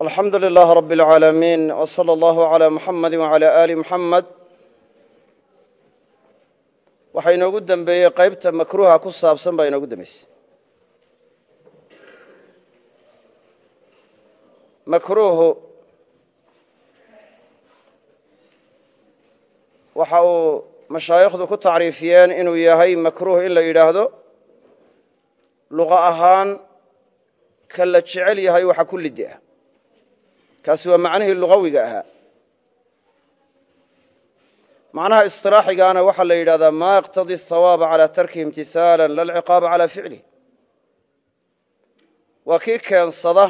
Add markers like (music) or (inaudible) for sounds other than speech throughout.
alxamdu lilaah rab اlcaalamiin w slى allahu عalى muxamadi wعalى ali muxamed waxaa inoogu dembeeyey qaybta makruuha ku saabsan baa inoogu dembeysay makruuhu waxa uu mashaayikhdu ku tacriifiyeen inuu yahay makruuh in la yidhaahdo luqa ahaan ka la jecel yahay waxa ku lidi ah kaasi waa macnihii lugawiga ahaa. Macnaha isilaaxigaana waxaa la yidhahdaa ma yaqtadi ahawaaba calى tarkihi imtihaala lalciqaaba calى ficlih waa kii keensada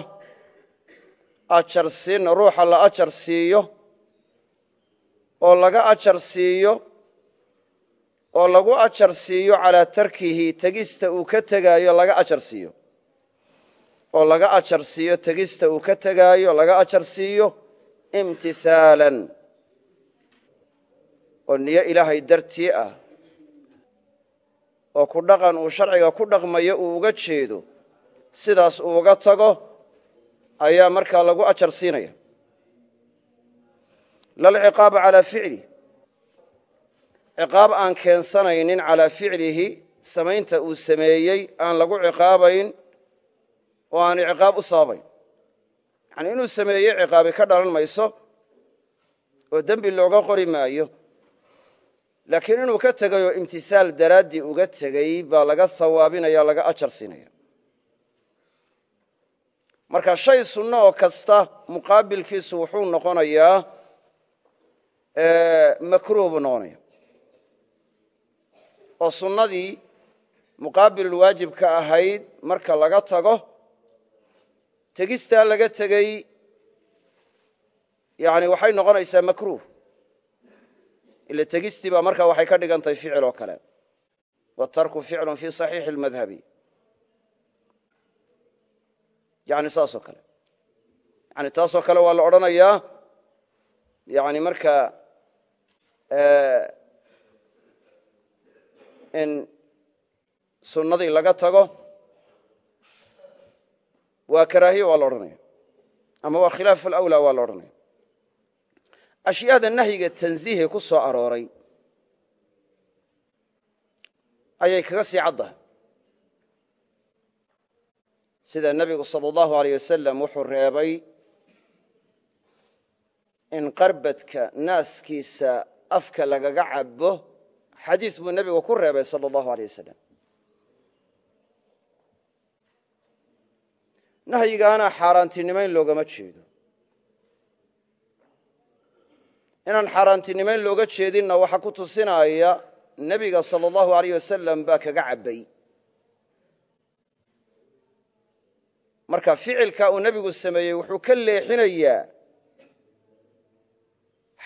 ajarsiin ruuxa la ajar siiyo oo laga ajar siiyo oo lagu ajar siiyo calaa tarkihi tegista uu ka tegaayo laga ajar siiyo oo laga ajar siiyo tegista uu ka tegaayo laga ajar siiyo imtisaalan. Oo niyo ilaahay dartii ah. Oo ku dhaqan uu sharciga ku dhaqmayo uu uga jeedo sidaas uu uga tago ayaa markaa lagu ajar siinaya. Lalciqaaba calaa ficlih ciqaab aan keensanaynin calaa ficlihi samaynta uu sameeyey aan lagu ciqaabayn oo aan ciqaab u sababayn yani inuu sameeyey ciqaabi ka dhalan mayso oo dembi looga qori maayo. Laakiin inuu ka tegayoo imtisaal daraaddii uga tegey baa laga hawaabinaya laga ajar siinaya. Marka shay sunno oo kasta muqaabilkiisu wuxuu noqonayaa makruuh buu noqonaya oo sunnadii muqaabilulwaajibka ahayd marka laga tago tegistaa laga tegey yani waxay noqonaysaa makruuh. Ila tegistii baa waxay ka dhigan ficil oo kale. Watarku ficlun fi saxiixi اlmadhabi yani saasoo kale. Yani taasoo kale waa la odhanayaa yani markaa in sunnadii laga tago waa karaahiye waa la odhanaya. Ama waa khilaaf alawlaa waa la odhanaya. Ashyaada nahyiga tanziihe ku soo arooray ayay kaga sii caddahay sida nebigu sala allahu aleyh wasalam wuxuu reebay in qarbadka naaskiisa afka lagaga cabo xadiis buu nebigu ku reebay sala allahu aleyh wasalam nahyigaana xaaraantinimayn loogama jeedo inaan xaaraantinimayn looga jeedinna waxaa ku tusinaya nebiga sala allahu aleyh wasalam baa kaga cabbay. Marka ficilka uu nebigu sameeyey wuxuu ka leexinayaa.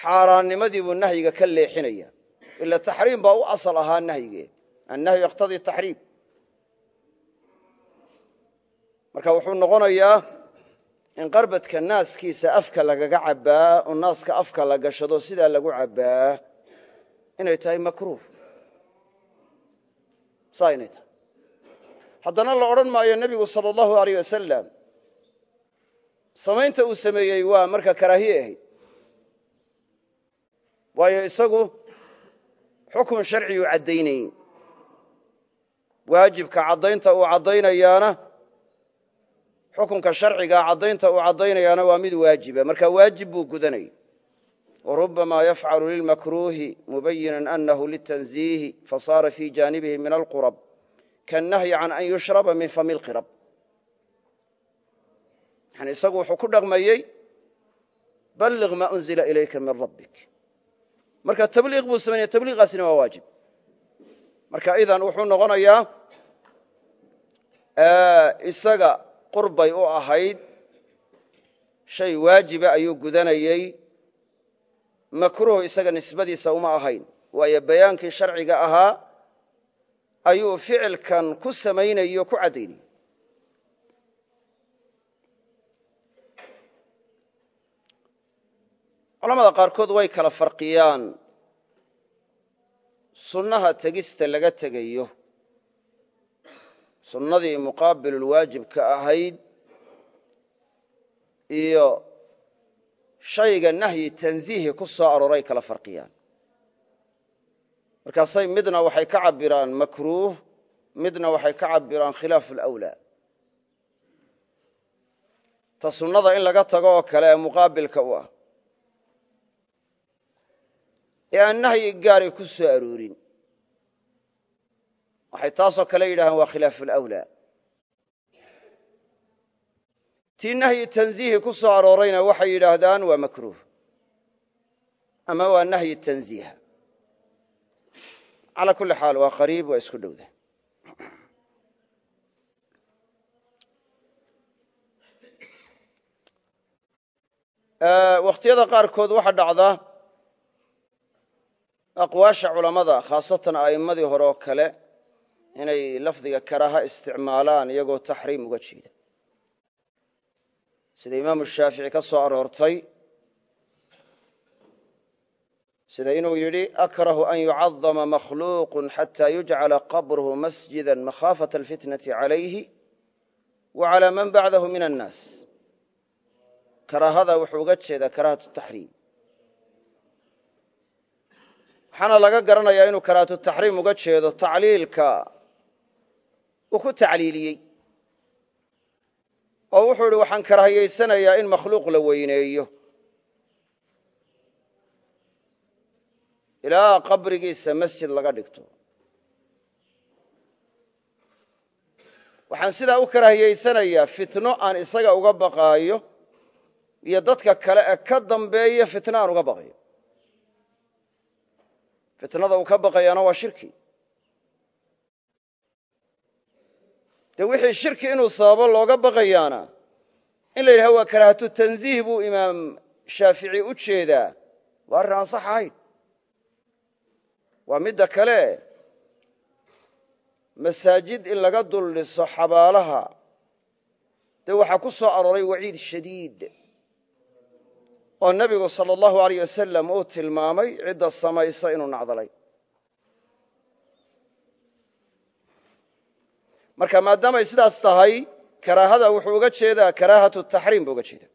Xaaraannimadii buu nahyiga ka leexinaya ila taxriim baa u asal ahaa nahyige annahyu yaqtadii taxriim marka wuxuu noqonayaa in qarbadka naaskiisa afka lagaga cabbaa oo naaska afka la gashado sidaa lagu cabbaa inay tahay makruuh. Saa inay tahay. Haddana la odhan maayo nebigu sala allahu aleyh wasalam samaynta uu sameeyey waa marka karaahiye ahayd. Waayo isagu xukun sharciyuu caddaynayey waajibka caddaynta uu caddaynayaana xukunka sharcigaa caddaynta uu caddaynayaana waa mid waajiba. Marka waajib buu gudanayay warubama yafcalu lilmakruuhi mubayinan anahu litanziihi fasaara fii jaanibihi min alqurab. Kaannahyi can an yushraba min fami lqirab yani isagu wuxuu ku dhaqmayey balliq maa unzila ilayka min rabbik. Marka tabliiq buu samaynaya tabliiqaasina waa waajib. Marka idan wuxuu noqonayaa isaga qurbay u ahayd shay waajiba ayuu gudanayey makruuh isaga nisbadiisa uma ahayn waayo bayaankii sharciga ahaa ayuu ficilkan ku samaynayo ku caddaynayey culamada qaarkood way kala farqiyaan sunnaha tegista laga tegayo sunnadii muqaabilulwaajibka ahayd iyo shayga nahyi tanziihi ku soo arooray kala farqiyaan. Markaasay midna waxay ka cabiraan makruuh midna waxay ka cabiraan khilaafu alawlaa ta sunnada in laga tago oo kale ee muqaabilka u ah. Ee aan nahyi gaari ku soo aroorin waxay taasoo kale yidhahdeen waa khilaafu alawlaa. Tii nahyi tanziihi ku soo aroorayna waxay yidhaahdaan waa makruuh ama waa nahyi tanziiha. Calaa kulli xaal waa qariib waa isku dhowda. Wakhtiyada qaarkood waxaa dhacda aqwaasha culammada khaasatan a'immadii hore oo kale inay lafdiga karaaha isticmaalaan iyagoo taxriim uga jeeda. Sida imaamu shaafici ka soo aroortay sida inuu yidhi akrahu an yucadama makhluuqu xata yujcala qabruhu masjida makhaafata alfitnati calayhi wa calaa man bacdahu min annaas. Karaahada wuxuu uga jeedaa karaahatu taxriim. Waxaana laga garanayaa inuu karaahatu taxriim uga jeedo tacliilka uu ku tacliiliyey. Oo wuxuu idhi waxaan karahiyaysanayaa in makhluuq la weyneeyo. Ilaa qabrigiisa masjid laga dhigto. Waxaan sidaa u karahiyaysanayaa fitno aan isaga uga baqaayo iyo dadka kale ee ka dambeeya fitno aan uga baqayo. Fitnada uu ka baqayaana waa shirki dee wixii shirki inuu sababo looga baqayaana. In la yidhaha waa karaahatu tanziih buu imaam shaafici u jeedaa. Waa arrin aan sax ahayn. Waa midda kale. Masaajid in laga dul dhiso xabaalaha. Dee waxaa ku soo arooray waciid shadiid. Oo nebigu sala allahu aleyh wasalam uu tilmaamay cidda samaysa inuu nacdalay marka maadaamay sidaas tahay karaahada wuxuu uga jeedaa karaahatu taxriim buu uga jeeda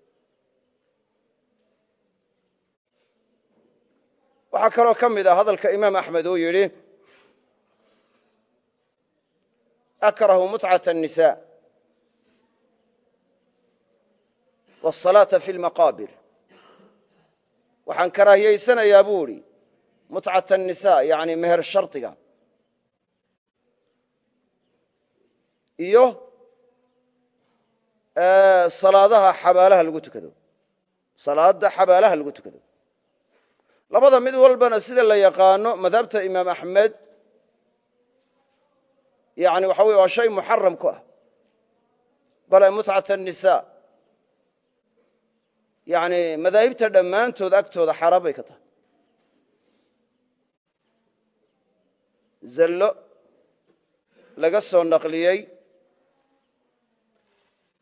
waxaa kaloo ka mid ah hadalka imaam axmed uu yidhi akrahu mutcata الnisa wالsalaaةa fi اlmaqaabir waxaan karaahiyaysanayaa buu idhi mutcata الnisa yani meher shardiga iyo salaadaha xabaalaha lagu tukado. Salaada xabaalaha lagu tukado. Labada mid walbana sida la yaqaano madhabta imaam axmed yani waxa wey waa shay muxaram ku ah. Bale mutcata الnisa yani madaahibta dhammaantood agtooda xaaraan bay ka tahay. Zallo laga soo naqliyey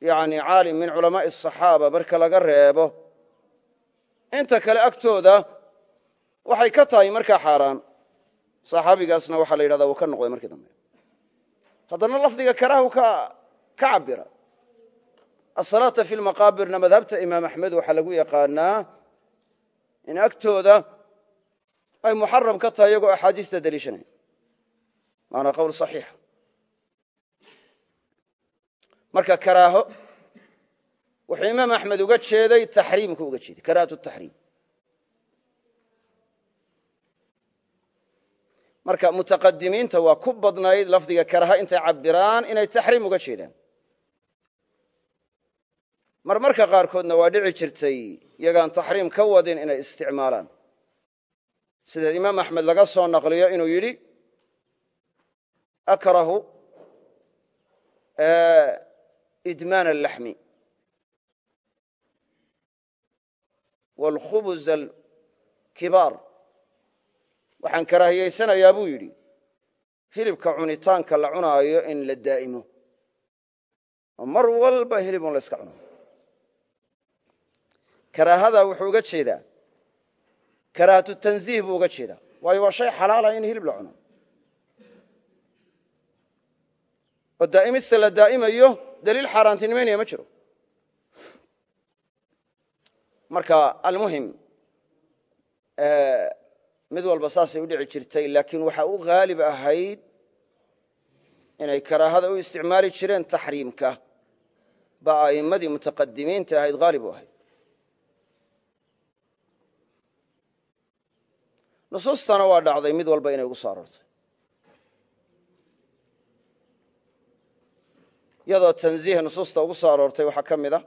yani caalim min culamaaءi الصaxaaba marka laga reebo inta kale agtooda waxay ka tahay markaa xaaraan saxaabigaasna waxaa la yidhahda wuu ka noqday markii dambe haddana lafdiga karaahu ka cabira asalaata fi lmaqaabirna madhabta imaam axmed waxaa lagu yaqaanaa in agtooda ay muxaram ka tahay iyagoo axaadiista deliishanaya maana qowl صaxiixa marka karaaho wuxuu imaam axmed uga jeeday taxriimku uga jeeday karaahatu taxriim. Marka mutaqadimiinta waa ku badnayd lafdiga karaha intay cabiraan inay taxriim uga jeedaan. Marmarka qaarkoodna waa dhici jirtay iyagaan taxriim ka wadin inay isticmaalaan. Sida imaam axmed laga soo naqliyo inuu yidhi akrahu idmaan alaxmi wاlkhubuz alkibaar. Waxaan karaahiyaysanayaa buu yidhi hilibka cunitaanka la cunaayo in la daa'imo. Oo mar walba hilibun la yska cuno. Karaahada wuxuu uga jeedaa karaahatu tanziih buu uga jeedaa waayo waa shay xalaala in hilib la daliil xaaraantinimaynaya ma jiro. Marka almuhim mid walba saasay u dhici jirtay laakiin waxaa u haalib ahayd inay karaahada u isticmaali jireen taxriimka baa a'immadii mutaqadimiinta ahayd haalib u ahayd. Nusuustana waa dhacday mid walba inay ugu soo aroortay iyadoo tanziih nusuusta ugu soo aroortay waxaa ka mid a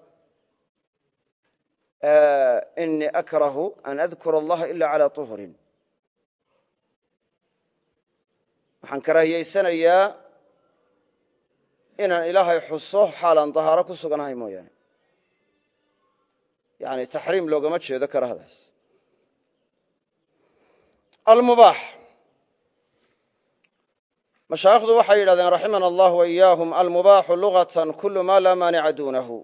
inii akrahu an adkura allaha ila calى طuhurin waxaan karaahiyaysanayaa inaan ilaahay xuso xaalaan dahaaro ku suganahay mooyaane. Yani taxriim loogama jeedo karahadaas almubaax mashaayikhdu waxay yidhahdeen raximana allah waiyaahum almubaaxu lugatan kulu ma laa maanica duunahu.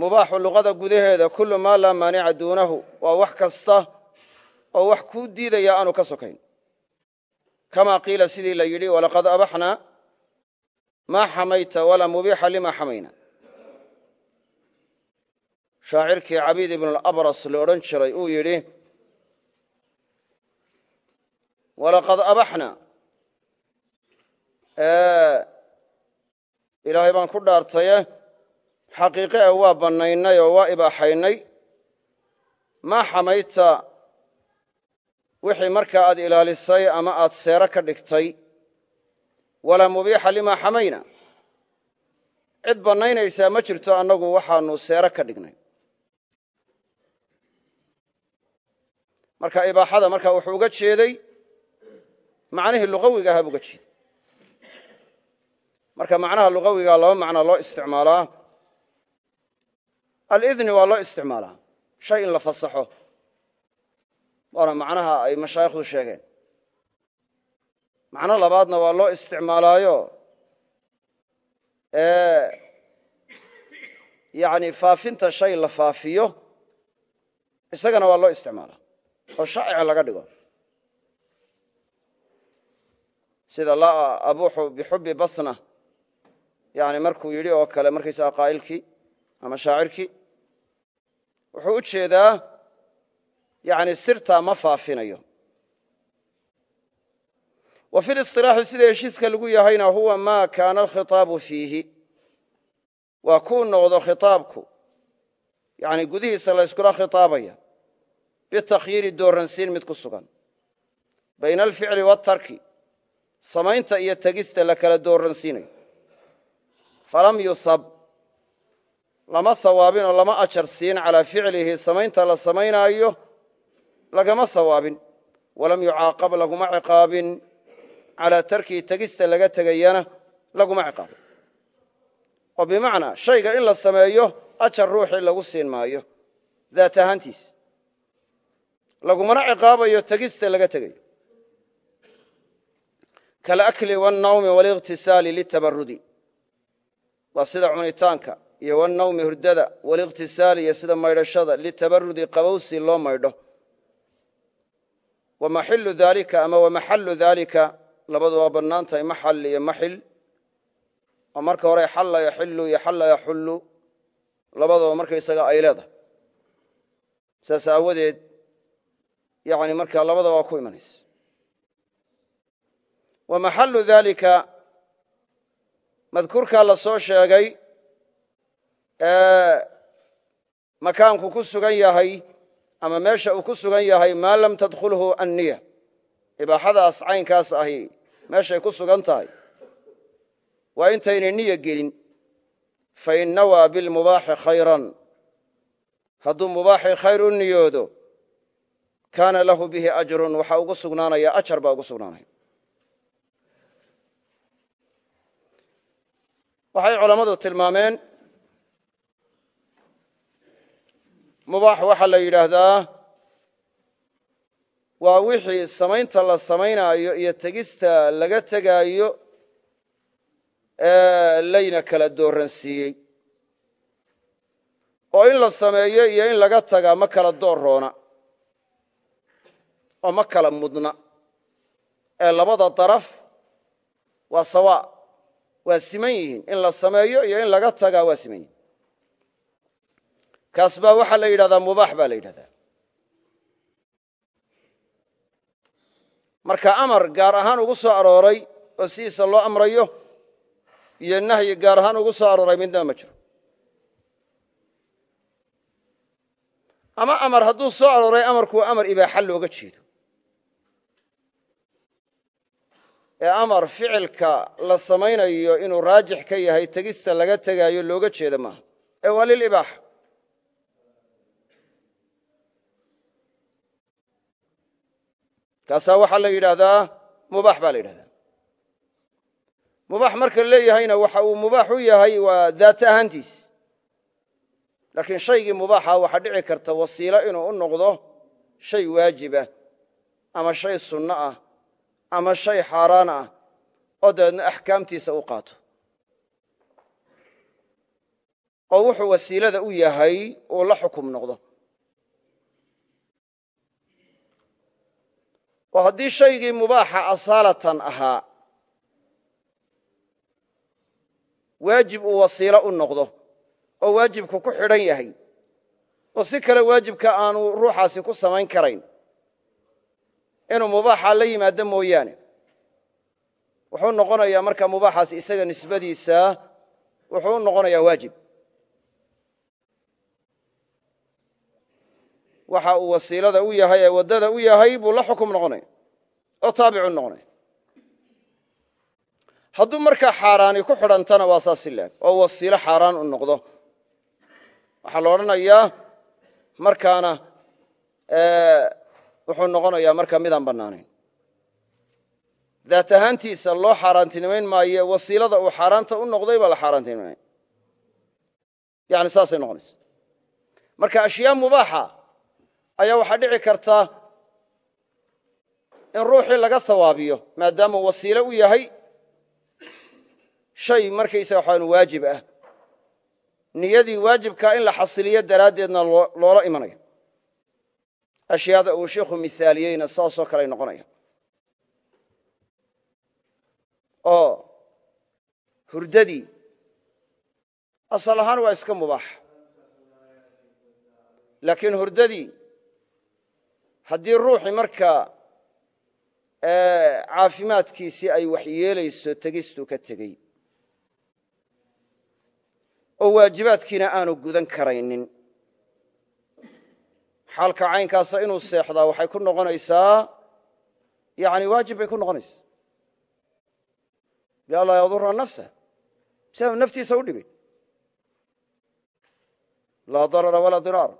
Mubaaxu luqada gudaheeda kulu maa laa maanica duunahu. Waa wax kasta oo wax kuu diidaya aanu ka sokayn. Kama qiila sidii la yidhi walaqad abaxnaa maa xamayta walaa mubiixa lima xamayna. Shaacirkii cabiid ibn alabras la odhan jiray uu yidhi walaqad abaxna. Ilaahay baan ku dhaartaye xaqiiqe e waa bannaynay oo waa ibaaxaynay. Maa xamayta wixii markaa aad ilaalisay ama aad seero ka dhigtay. Walaa mubiixa limaa xamayna. Cid bannaynaysaa ma jirto annagu waxaanu seero ka dhignay. Marka ibaaxada marka wuxuu uga jeeday macnihii luqawiga ahaa bu uga jeeday. Marka macnaha luqawiga laba macno loo isticmaalaa alidni waa loo isticmaalaa shay la fasaxo waana macnaha ay mashaayikhdu sheegeen. Macno labaadna waa loo isticmaalaayo yani faafinta shay la faafiyo isagana waa loo isticmaalaa oo shaa'ic laga dhigo sida laa abuuxu bixubbi basna. Yani markuu yidhi oo kale markaysaga qaa'ilkii ama shaacirkii wuxuu u jeedaa yani sirtaa ma faafinayo. Wa fi lisilaaxi sida heshiiska lagu yahayna huwa ma kaana alkhitaabu fiihi. Waa kuu noqdo khitaabku. Yani gudihiisa layskula khitaabaya. Bitakhyiiri dooransiin mid ku sugan. Bayna alficli waatarki samaynta iyo tegista la kala dooransiinayo falam yusab lama sawaabin oo lama ajar siin calaa ficlihi samaynta la samaynaayo lagama sawaabin. Walam yucaaqab laguma ciqaabin. Calaa tarkihi tegista laga tegayana laguma ciqaabin. Oo bimacnaa shayga in la sameeyo ajar ruuxii lagu siin maayo. Daat ahaantiis. Lagumana ciqaabayo tegista laga tegayo kalakli wاnnawmi wاliqtisaali litabarudi waa sida cunitaanka iyo wannawmi hurdada waliqtisaali iyo sida maydhashada litabarudi qabowsi loo maydho. Wa maxilu daalika ama wamaxallu daalika labadu waa bannaan tahay maxal iyo maxil. Oo marka hore xalla yaxilu iyo xalla yaxullu labadaba markaysaga ay leedahay. Saas wa maxallu daalika madkuurkaa la soo sheegay ee makaanku ku sugan yahay ama meesha uu ku sugan yahay maa lam tadkhulhu anniya. Ibaaxadaas caynkaas ahi meeshay ku sugan tahay. Waa intaynay niya gelin. Fain nawaa bilmubaaxi khayran. Hadduu mubaaxii khayr u niyoodo kaana lahu bihi ajrun waxaa ugu sugnaanaya ajar baa ugu sugnaanaya waxay culammadu tilmaameen mubaax waxaa la yidhaahdaa waa wixii samaynta la samaynaayo iyo tegista laga tegaayo ee layna kala dooransiiyey oo in la sameeyo iyo in laga tagaa ma kala doorroona oo ma kala mudna. Ee labada daraf waa sawaa waa siman yihiin in la sameeyo iyo in laga tagaa waa siman yihiin kaas baa waxaa la yidhahdaa mubaax baa la yidhahdaa. Marka amar gaar ahaan ugu soo arooray oo sidiisa loo amrayo iyo nahyi gaar ahaan ugu soo arooray midnaba ma jiro. Ama amar hadduu soo arooray amarku waa amar ibaaxa looga jeedo ee amar ficilka la samaynayo inuu raajix ka yahay tegista laga tegaayo looga jeeda maaha. Ee waa lilibaaxa kaasaa waxaa la yidhaahdaa mubaax baa la yidhahdaa mubaax marka leeyahayna waxa uu mubaax u yahay waa daata ahaantiis. Laakiin shaygii mubaaxa waxaa dhici karta wasiilo inuu u noqdo shay waajibah ama shay sunno ah ama shay xaaraan ah oo dabeedna axkaamtiisa u qaato. Oo wuxuu wasiilada u yahay uu la xukum noqdo. Oo haddii shaygii mubaaxa asaalatan ahaa waajib uu wasiilo u noqdo oo waajibku ku xidhan yahay. Oo si kale waajibka aanu ruuxaasi ku samayn karayn inuu mubaaxa la yimaado mooyaane. Wuxuu noqonayaa markaa mubaaxaasi isaga nisbadiisa wuxuu noqonayaa waajib. Waxa uu wasiilada u yahay ee waddada u yahay buu la xukum noqonaya oo taabicu noqonaya hadduu markaa xaaraani ku xidhantana waa saas ilaag oo wasiilo xaaraan u noqdo. Waxaa la odhanayaa markaana wuxuu noqonayaa markaa midaan bannaanayn daat ahaantiisa loo xaaraantinimayn maayo wasiilada uu xaaraanta u noqday baa la xaaraantinimaynaya yani saasay noqonaysa. Marka ashyaa mubaaxa ayaa waxaa dhici karta in ruuxii laga sawaabiyo maadaama wasiilo u yahay shay markaysaga waxaan waajib ah. Niyadii waajibkaa in la xasiliyo daraaddeedna loola imanayo ashyaada uu sheikhu mihaaliyeyna saasoo kaley noqonaya oo hurdadii asal ahaan waa iska mubaax. Laakiin hurdadii haddii ruuxii markaa caafimaadkiisii ay waxyeelayso tegistuu ka tegey. Oo waajibaadkiina aanu gudan karaynin xaalka caynkaasa inuu seexdaa waxay ku noqonaysaa yani waajib bay ku noqonaysaa. Lianlaa yadura nafsa si naftiisa u dhibin laa darara walaa diraar.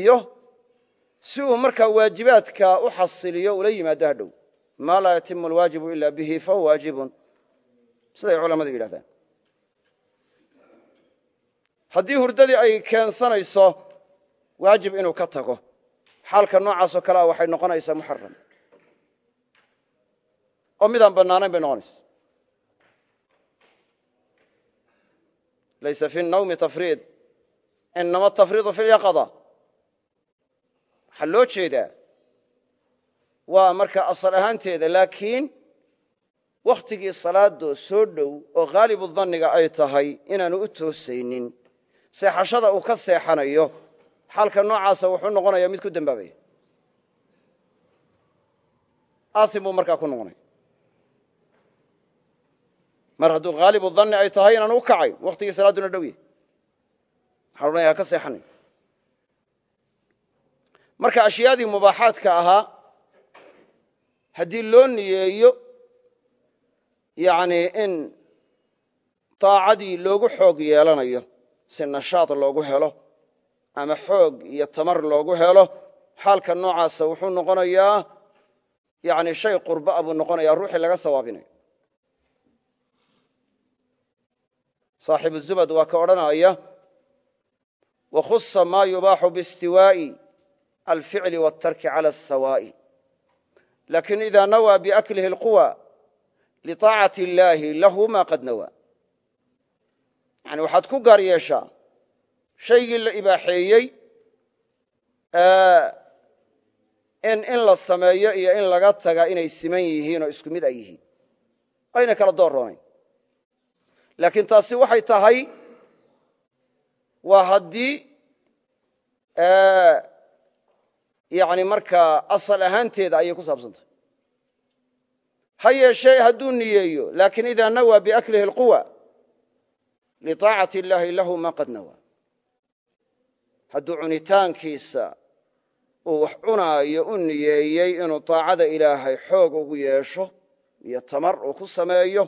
Iyo si uu markaa waajibaadka u xasiliyo ula yimaado hadhow maa laa yatimu alwaajibu ila bihi fahuwa waajibun. Siday culammadu yidhahdaan haddii hurdadii ay keensanayso waajib inuu ka tago. Xaalka noocaasoo kale a waxay noqonaysaa muxaram oo midaan bannaanayn bay noqonaysa laysa fi nawmi tafriid. Inama atafriidu fi lyaqada waxaa loo jeedaa waa marka asal ahaanteeda laakiin wakhtigii salaadoo soo dhow oo haalibu danniga ay tahay inaanu u toosaynin seexashada uu ka seexanayo xaalka noocaasa wuxuu noqonaya mid ku dembaabaya aasim buu ku noqonaya mar hadduu haalibu danni ay tahay inaanu u kacayn wakhtigii salaadduna dhow yahy waxaa odhanaya ha ka seexanay marka ashyaadii mubaaxaadka ahaa haddii loo niyeeyo yani in daacadii loogu xoog yeelanayo si nashaad loogu helo ama xoog iyo tamar loogu helo xaalka noocaasa wuxuu noqonayaa yani shay qurba'a buu noqonaya ruuxii laga sawaabinayo saaxibu zubad waa ka odhanaya wakhusa ma yubaaxu biistiwaa'i alficli wاtarki calى الsawaa'i lakin ida nawaa biaklihi اlquwa liطaacati اllahi lahu ma qad nawaa yani waxaad ku gaar yeeshaa shaygii la ibaaxeeyey in la sameeyo iyo in laga taga inay siman yihiin oo isku mid ay yihiin. Ayna kala doorroonayn laakiin taasi waxay tahay waa haddii yani markaa asal ahaanteeda ayay ku saabsantahay ha yeeshee hadduu niyeeyo laakiin idaa nawaa biaklihi alquwa liطaacati illaahi lahu ma qad nawa hadduu cunitaankiisa uu wax cunaayo u niyeeyey inuu taacada ilaahay xoog ugu yeesho iyo tamar uu ku sameeyo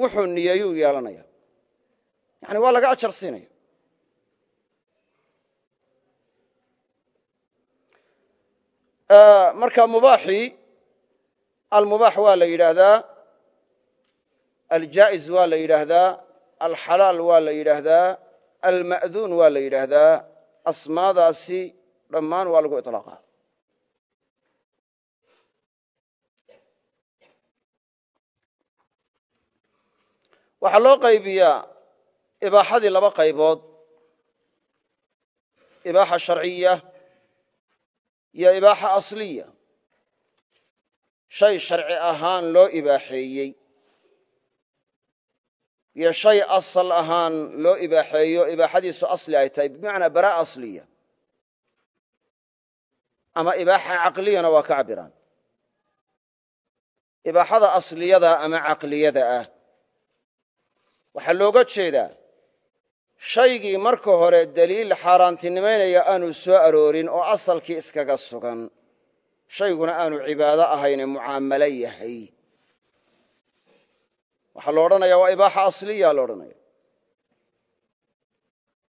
wuxuu niyeeyuu yeelanaya yani waa laga ajar siinaya marka mubaaxii almubaax waa la yidhaahdaa aljaa'iz waa la yidhaahdaa alxalaal waa la yidhaahdaa alma'duun waa la yidhaahdaa asmaadaasi dhammaan waa lagu iطlaaqa waxaa loo qaybiyaa ibaaxadii laba qaybood ibaaxa sharciya iyo ibaaxa asliya. Shay sharci ahaan loo ibaaxeeyey iyo shay asal ahaan loo ibaaxeeyo ibaaxadiisu asli ay tahay bimacnaa bara asliya. Ama ibaaxa caqliyana waa ka cabiraan ibaaxada asliyada ama caqliyada ah. Waxaa looga jeedaa shaygii marka hore deliil xaaraantinimaynaya aanu soo aroorin oo asalkii iskaga sugan. Shayguna aanu cibaado ahayne mucaamalo yahay waxaa la odhanaya waa ibaaxa asliya la odhanaya.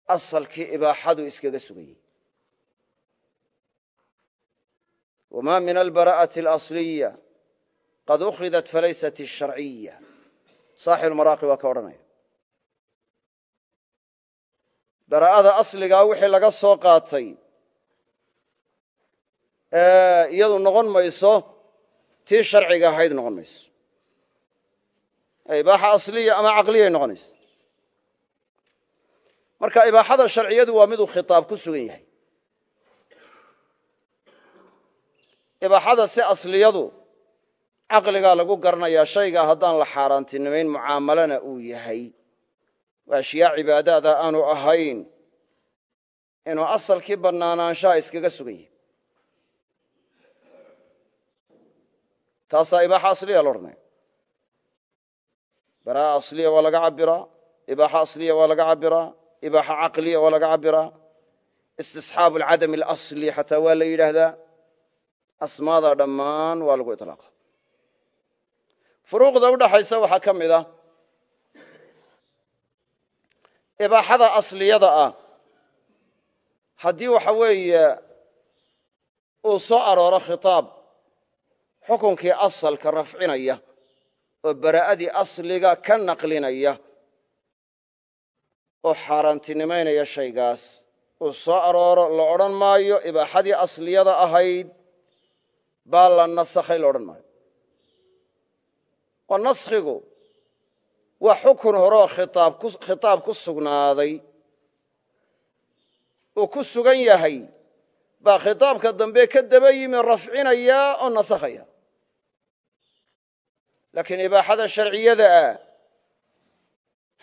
Asalkii ibaaxadu iskaga sugayey wma min albara'ati alasliya. Qad ukhidat falaysat isharciya saaxilmaraaqi waa ka odhanaya. Bara'ada asligaa wixii laga soo qaatay iyadu noqon mayso tii sharciga ahayd noqon mayso ibaaxa asliya ama caqliyay noqonaysa. Marka ibaaxada sharciyadu waa miduu khitaab ku sugan yahay. Ibaaxada si asliyadu caqligaa lagu garanayaa shaygaa haddaan la xaaraantinimayn mucaamalana uu yahay. Waa ashyaa cibaadaada aanu ahayn inuu asalkii bannaanaanshaha iskaga sugan yahay. Taasaa ibaaxa asliya la odhanaya baraa'a asliya waa laga cabbiraa ibaaxa asliya waa laga cabbiraa ibaaxa caqliya waa laga cabbiraa istisxaabu alcadam alasli xataa waa la yidhaahdaa asmaada dhammaan waa lagu iطlaaqa furuuqda udhaxaysa waxaa ka mid ah ibaaxada asliyada ah haddii waxa weeye uu soo arooro khitaab xukunkii asalka rafcinaya oo bara'adii asliga ka naqlinaya oo xaaraantinimaynaya shaygaas uu soo arooro la odhan maayo ibaaxadii asliyada ahayd baa la nasakhay la odhan maayo. Oo naskhigu waa xukun horeoo khitaab ku sugnaaday. Uu ku sugan yahay baa khitaabka dambe ka daba yimi rafcinaya oo nasakhaya laakiin ibaaxada sharciyada ah.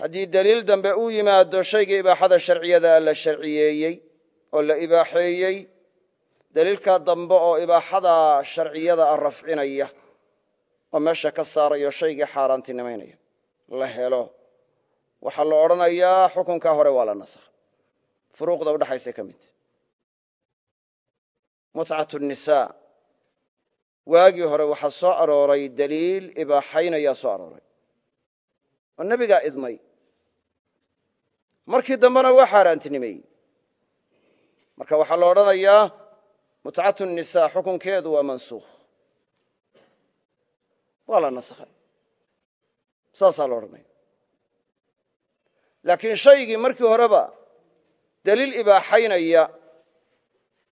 Haddii deliil dambe uu yimaado shaygii ibaaxada sharciyadaa la sharciyeeyey oo la ibaaxeeyey deliilkaa dambe oo ibaaxada sharciyada ah rafcinaya oo meesha ka saarayo shaygii xaaraantinimaynaya la helo waxaa la odhanayaa xukunkaa hore waa la nasakha furuuqda udhaxaysa ka mid. Mutcatu nisaa waagii hore waxaa soo arooray deliil ibaaxaynayaa soo arooray. Oo nebigaa idmay. Markii dambena waa xaaraantinimeeyey marka waxaa la odhanayaa mutcatu nisaa xukunkeedu waa mansuukh. Waa la nasakhay. Saasaa la odhanaya laakiin shaygii markii horeba deliil ibaaxaynaya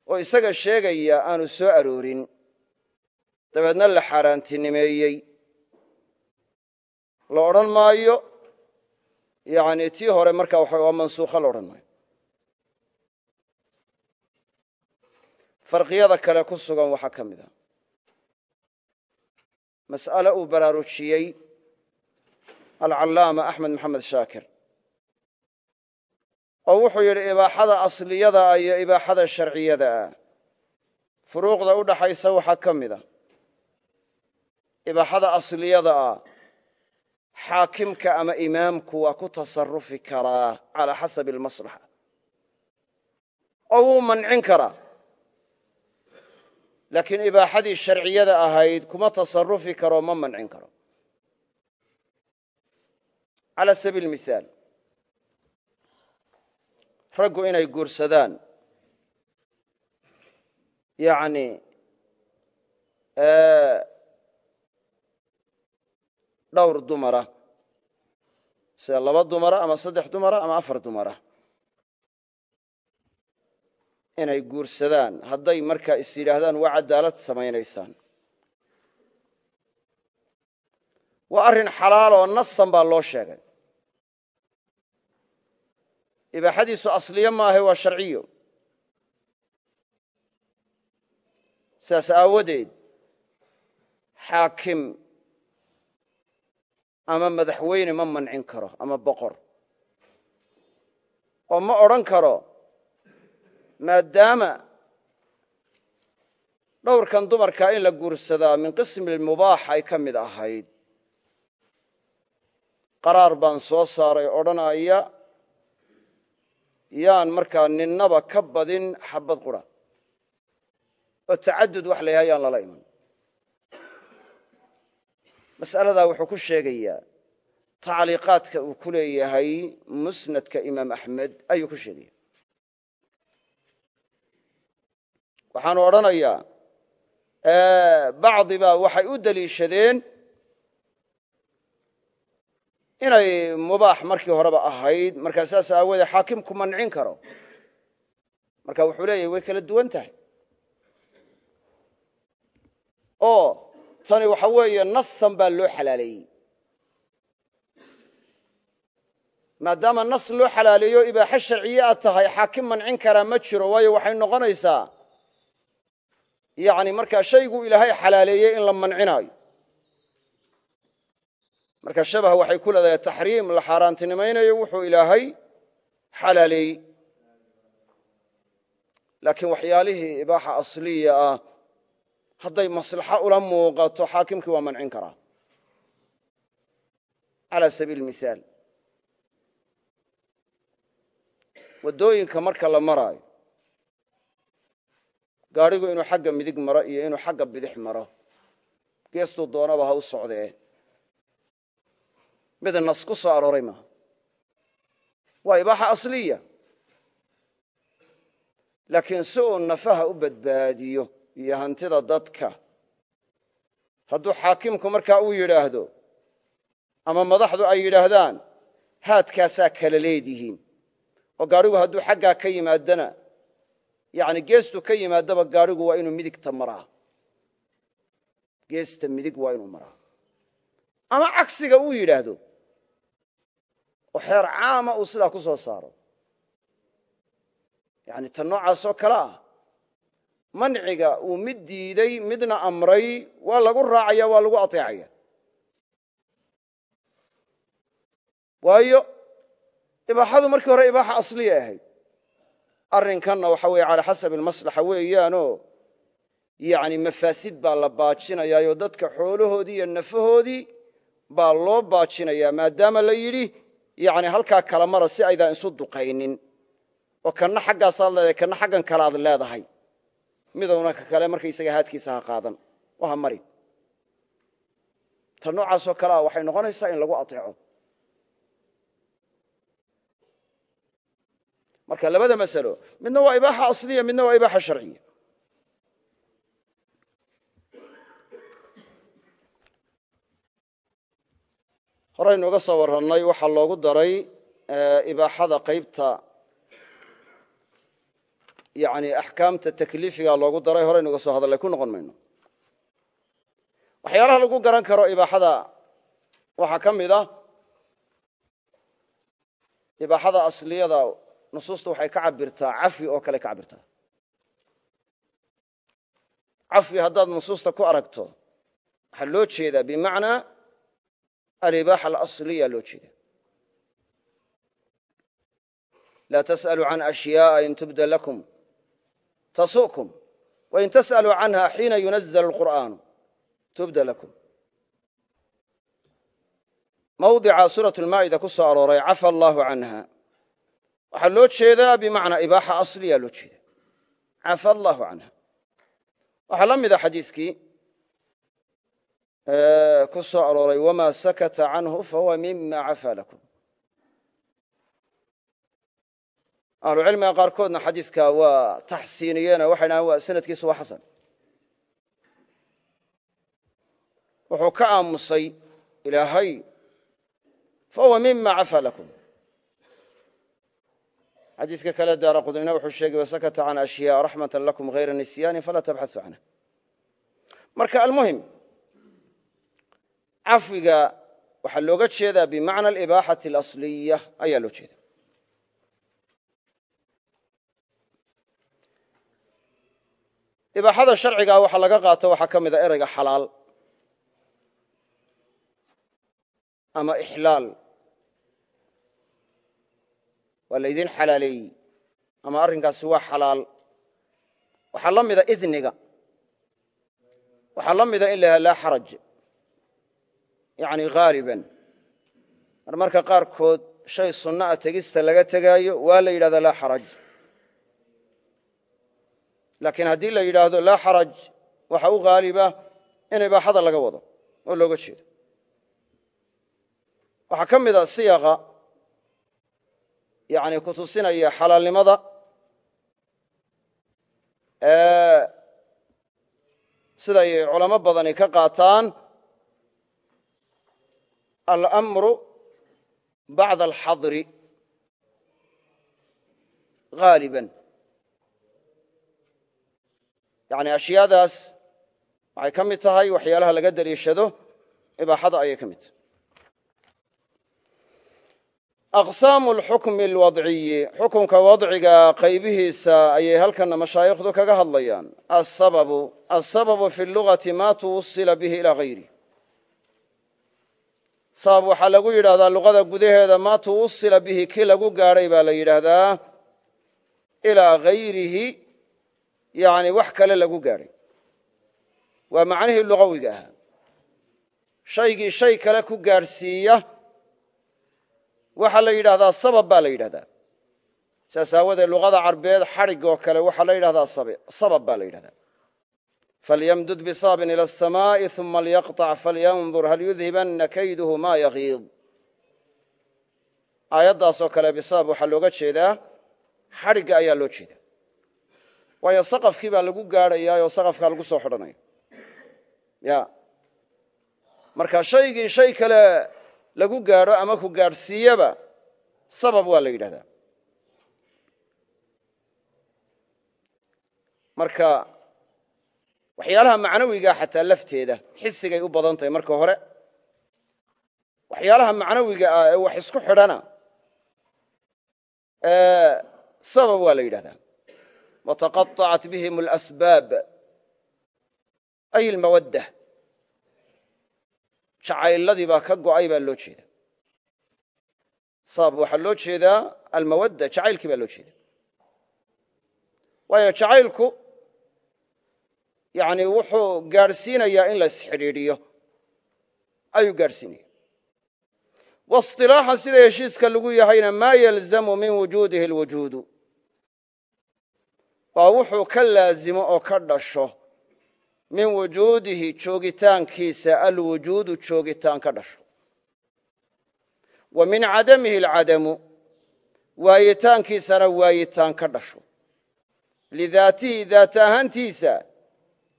oo isaga sheegaya aanu soo aroorin dabeedna la xaaraantinimeeyey. La odhan maayo yani tii hore markaa waa mansuukha la odhan maayo. Farqiyada kale ku sugan waxaa ka mid a. Mas'ale uu baraarujiyey alcallaama axmed maxamed shaakir. Oo wuxuu yidhi ibaaxada asliyada ah iyo ibaaxada sharciyada ah furuuqda u dhaxaysa waxaa ka mid a ibaaxada asliyada ah xaakimka ama imaamku waa ku tasarufi karaa calaa xasabi almaslaxa. Oo wuu mancin karaa. Laakiin ibaaxadii sharciyada ahayd kuma tasarufi karo ma mancin karo. Cala sabiil misaal. Raggu inay guursadaan yani dhowr dumara. Sida laba dumara ama saddex dumara ama afar dumara. Inay guursadaan. Hadday markaa is yidhaahdaan waa cadaalad samaynaysaan. Waa arrin xalaal oo nasan baa loo sheegay. Ibaaxadiisu asliye maahe waa sharciyo. Sidaas aawadeed xaakim ama madaxweyne ma mancin karo ama boqor. Oo ma odhan karo maadaama dhowrkan dumarkaa in la guursadaa min qismi lmubaax ay ka mid ahayd. Qaraar baan soo saaray odhanaya yaan markaa ninnaba ka badin xabad qura. Oo tacadud wax la yaan lala iman mas'aladaa wuxuu ku sheegayaa tacliiqaadka uu ku leeyahay musnadka imaam axmed ayuu ku sheegaya. Waxaanu odhanayaa bacdibaa waxay u deliishadeen inay mubaax markii horeba ahayd. Markaa saas aawoodee mancin karo. Marka wuxuu leeyahay way kala duwan tahay. Oo tani waxa weeye nasan baa loo xalaaleeyey. Maadaama nas loo xalaaleeyo ibaaxo sharciye aad tahay xaakim mancin karaa ma jiro waayo waxay noqonaysaa yani markaa shaygu ilaahay xalaaleeyey in la mancinaayo marka shabah waxay ku leedahay taxriim la xaaraantinimaynayo wuxuu ilaahay xalaaleeyey. Laakiin waxyaalihii ibaaxa asliya ah hadday maslaxo ula muuqato xaakimkii waa mancin karaa. Cala sabiil mihaal waddooyinka marka la maraayo gaadhigu inuu xagga midig maro iyo inuu xagga bidix maro geestuu doonaba ha u socdee. Mid nas ku soo arooray maaha waa ibaaxa asliya. Laakiin si uu nafaha u badbaadiyo iyo hantida dadka. Hadduu xaakimku markaa uu yidhaahdo ama madaxdu ay yidhaahdaan haadkaasaa kala leedihiin. Oo gaadhigu hadduu xaggaa ka yimaadana yani geestu ka yimaadaba gaadhigu waa inuu midigta maraa. Geesta midig waa inuu maraa. Ama cagsiga uu yidhaahdo oo xeer caama uu sidaa ku soo saaro. Yani tan noocaasoo kale ah manciga uu mid diiday midna amray waa lagu raacaya waa lagu ateecaya. Waayo ibaaxadu markii hore ibaaxa asliya ahayd. Arrinkanna waxa weeye calaa xasabi almaslaxa weeyaanoo yani mafaasid baa la baajinayaayoo dadka xoolahoodii iyo nafahoodii baa loo baajinayaa maadaama la yidhi yani halkaa kala mara si aydaan isu duqaynin. Oo kanna xaggaasaad leedahay kanna xaggan kale aad leedahay midowna ka kale markaysaga haadkiisa ha qaadan. Oo marin ta noocaasoo kale ah waxay noqonaysaa in lagu ateeco. Marka labada masalo midna waa ibaaxa asliya midna waa ibaaxa sharciya. Horaynu uga soo warrannay waxaa loogu daray ibaaxada qaybta yani axkaamta takliifiga loogu daray horaynu uga soo hadallay ku noqon mayno. Waxyaalaha lagu garan karo ibaaxada waxaa ka mid ah ibaaxada asliyada nusuusta waxay ka cabirtaa cafwi oo kale ka cabirtaa cafwi haddaad nusuusta ku aragto waxaa loo jeedaa bimacnaa alibaaxa alasliya loo jeeda laa tas'aluu can ashyaaءa in tubda lakum tasu'kum wain tas'aluu canha xiina yunazl اlqur'aanu tubda lakum mawdica suuraة اlmaa'ida ku soo arooray cafa allahu canha waxaa loo jeedaa bimacnaa ibaaxa asliya loo jeeda cafa allahu canha waxaa la mida xadiiskii ku soo arooray wma sakata canhu fahuwa mima cafaa lakum ahlucilmiga qaarkoodna xadiiska waa taxsiiniyeeno waxay waa sanadkiisu waa xasan. Wuxuu ka aamusay ilaahay fahuwa mima cafaa lakum. Xadiiska kale daara qudnina wuxuu sheegay wasakata can ashyaa raxmata lakum hayra nisyaani falaa tabxasu canha. Marka almuhim cafwiga waxaa looga jeedaa bimacna alibaaxati alasliya ayaa loo jeeda ibaaxada sharcigaa waxa laga qaato waxaa ka mida ereyga xalaal ama ixlaal. Waa laydin xalaaleeyey ama arrinkaasi waa xalaal. Waxaa la mida idniga. Waxaa la mida in la yaha laa xaraj yani haaliban mar marka qaarkood shay sunna a tegista laga tegaayo waa la yidhahdaa laa xaraj laakiin haddii la yidhaahdo laa xaraj waxa u haaliba in ibaaxada laga wado oo looga jeedo. Waxaa ka mid a siyaqa yani ku tusinaya xalaalnimada siday culamo badani ka qaataan almru bacda alxadri haaliban yani ashyaadaas waxay ka mid tahay waxyaalaha laga deliishado ibaaxada ayay ka mid tahay. Aqsaamu alxukmi alwadciyi xukunka wadciga qaybihiisa ayay halkana mashaayikhdu kaga hadlayaan. Asababu asababu fi lugati ma tuwusila bihi ilaa hayri waxaa lagu yidhahdaa luqada gudaheeda maa tuwusila bihi kii lagu gaadhay baa la yidhaahdaa ilaa hayrihi yani wax kale lagu gaadhay waa macnihii lugawiga ahaa. Shaygii shay kale ku gaadhsiiya waxaa la yidhahdaa sabab baa la yidhahdaa saas aawadeed luqada carbeed xadhig oo kale waxaa la yidhahdaa sabab baa la yidhahdaa falyamdud bisababin ila asamaa'i uma lyaqطac falyandur hal yudhibanna kayduhu ma yakiid aayaddaasoo kale bisabab waxaa looga jeedaa xadhigga ayaa loo jeeda waayo saqafkii baa lagu gaadhayaa oo saqafkaa lagu soo xidhanaya ya. Marka shaygii shay kale lagu gaadho ama ku gaadhsiiyaba sabab waa la yidhahdaa. Marka waxyaalaha macnawiga xataa lafteeda xisigay u badan tahay marka hore. Waxyaalaha macnawiga ah ee wax isku xidhana sabab waa la yidhahdaa wataqaطacat bihim alasbaab ay almawadda jacayladii baa ka go'ay baa loo jeeda sabab waxaa loo jeedaa almawadda jacaylkii baa loo jeeda waayo jacaylku yani wuxuu gaadhsiinayaa in la isxidhiidhiyo ayuu gaadhsiinaya wasilaaxan sida heshiiska lagu yahayna maa yalzamu min wujuudihi alwujuudu waa wuxuu ka laazimo oo ka dhasho min wujuudihi joogitaankiisa alwujuudu joogitaan ka dhasho. Wa min cadamihi alcadamu waayitaankiisana waayitaan ka dhasho. Lidaatihi daat ahaantiisa